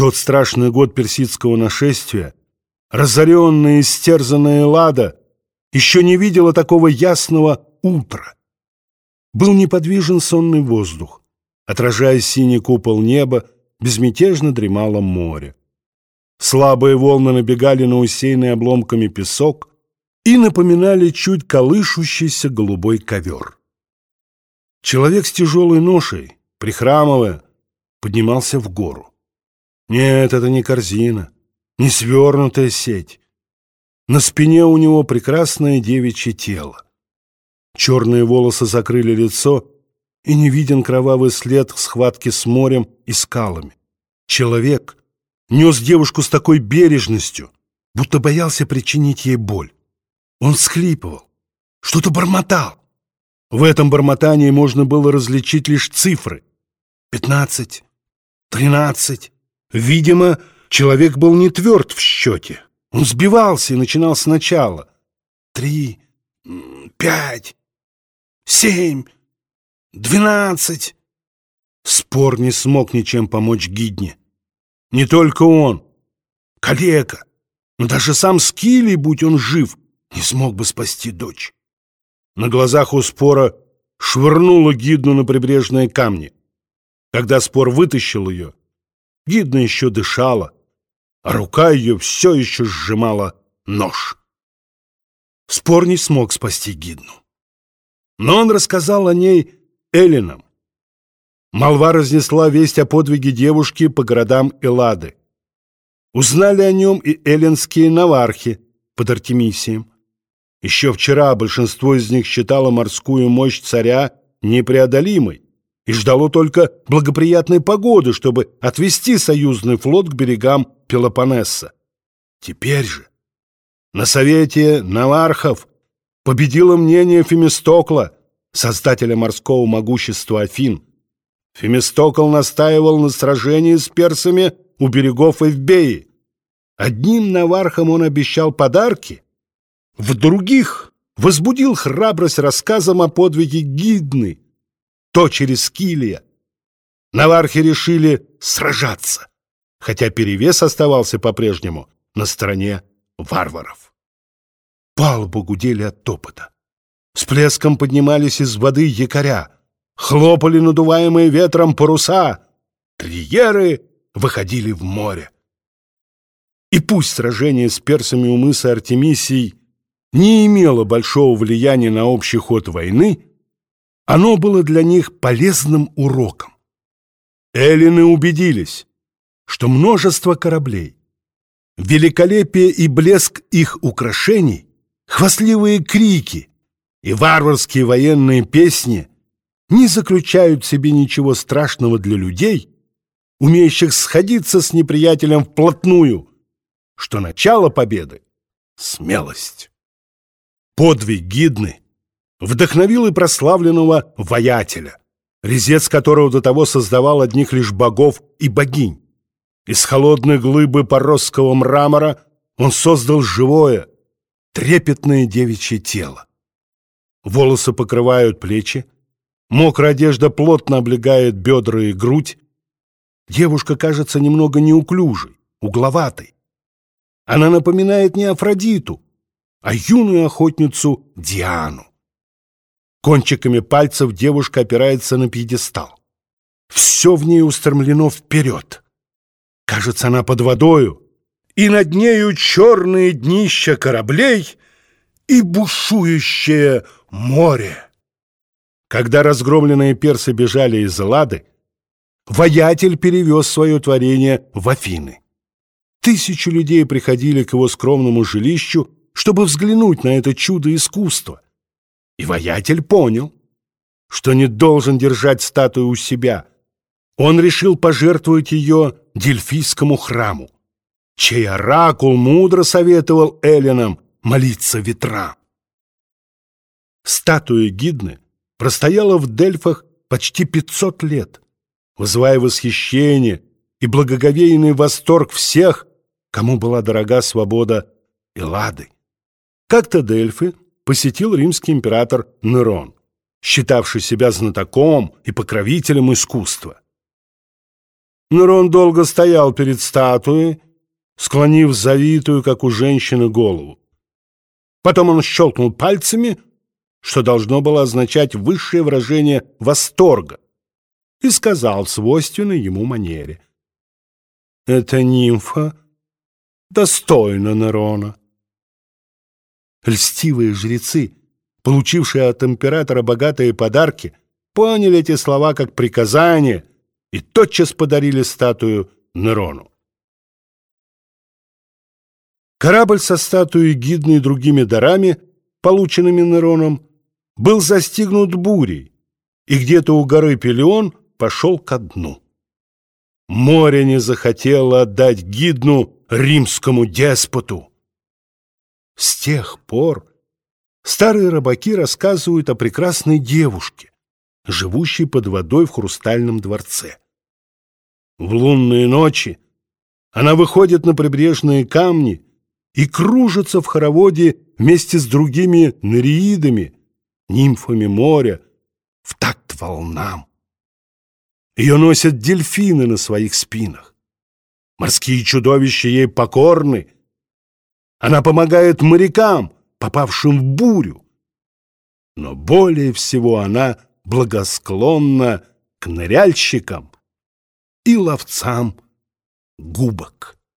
тот страшный год персидского нашествия разоренная и стерзанная Лада еще не видела такого ясного утра. Был неподвижен сонный воздух. Отражая синий купол неба, безмятежно дремало море. Слабые волны набегали на усеянный обломками песок и напоминали чуть колышущийся голубой ковер. Человек с тяжелой ношей, прихрамывая, поднимался в гору. Нет, это не корзина, не свернутая сеть. На спине у него прекрасное девичье тело. Черные волосы закрыли лицо, и не виден кровавый след схватки с морем и скалами. Человек нес девушку с такой бережностью, будто боялся причинить ей боль. Он всхлипывал, что-то бормотал. В этом бормотании можно было различить лишь цифры. Пятнадцать, тринадцать. Видимо, человек был не тверд в счете. Он сбивался и начинал сначала. Три, пять, семь, двенадцать. Спор не смог ничем помочь Гидне. Не только он, калека, но даже сам Скилли, будь он жив, не смог бы спасти дочь. На глазах у спора швырнула Гидну на прибрежные камни. Когда спор вытащил ее, Гидна еще дышала, а рука ее все еще сжимала нож. Спор не смог спасти Гидну. Но он рассказал о ней Эллинам. Молва разнесла весть о подвиге девушки по городам Эллады. Узнали о нем и эллинские навархи под Артемисием. Еще вчера большинство из них считало морскую мощь царя непреодолимой и ждало только благоприятной погоды, чтобы отвести союзный флот к берегам Пелопоннеса. Теперь же на совете навархов победило мнение Фемистокла, создателя морского могущества Афин. Фемистокл настаивал на сражении с персами у берегов Эвбеи. Одним навархам он обещал подарки, в других возбудил храбрость рассказом о подвиге Гидны, то через Скилия. Навархи решили сражаться, хотя перевес оставался по-прежнему на стороне варваров. Палубу гудели от топота. С плеском поднимались из воды якоря, хлопали надуваемые ветром паруса, триеры выходили в море. И пусть сражение с персами у мыса Артемисий не имело большого влияния на общий ход войны, оно было для них полезным уроком. Эллины убедились, что множество кораблей, великолепие и блеск их украшений Хвастливые крики и варварские военные песни не заключают в себе ничего страшного для людей, умеющих сходиться с неприятелем вплотную, что начало победы — смелость. Подвиг Гидны вдохновил и прославленного воятеля, резец которого до того создавал одних лишь богов и богинь. Из холодной глыбы поросского мрамора он создал живое, трепетное девичье тело. Волосы покрывают плечи, мокрая одежда плотно облегает бедра и грудь. Девушка кажется немного неуклюжей, угловатой. Она напоминает не Афродиту, а юную охотницу Диану. Кончиками пальцев девушка опирается на пьедестал. Все в ней устремлено вперед. Кажется, она под водою, и над нею черные днища кораблей и бушующее море. Когда разгромленные персы бежали из Лады, воятель перевез свое творение в Афины. Тысячи людей приходили к его скромному жилищу, чтобы взглянуть на это чудо искусства. И воятель понял, что не должен держать статую у себя. Он решил пожертвовать ее Дельфийскому храму чей оракул мудро советовал эллинам молиться ветрам. Статуя Гидны простояла в Дельфах почти 500 лет, вызывая восхищение и благоговейный восторг всех, кому была дорога свобода Эллады. Как-то Дельфы посетил римский император Нерон, считавший себя знатоком и покровителем искусства. Нерон долго стоял перед статуей, склонив завитую, как у женщины, голову. Потом он щелкнул пальцами, что должно было означать высшее выражение восторга, и сказал в свойственной ему манере. «Эта нимфа достойна Нерона». Льстивые жрецы, получившие от императора богатые подарки, поняли эти слова как приказание и тотчас подарили статую Нерону. Корабль со статуей Гидны и другими дарами, полученными Нероном, был застигнут бурей, и где-то у горы Пелеон пошел ко дну. Море не захотело отдать Гидну римскому деспоту. С тех пор старые рыбаки рассказывают о прекрасной девушке, живущей под водой в хрустальном дворце. В лунные ночи она выходит на прибрежные камни и кружится в хороводе вместе с другими нереидами, нимфами моря, в такт волнам. Ее носят дельфины на своих спинах. Морские чудовища ей покорны. Она помогает морякам, попавшим в бурю. Но более всего она благосклонна к ныряльщикам и ловцам губок.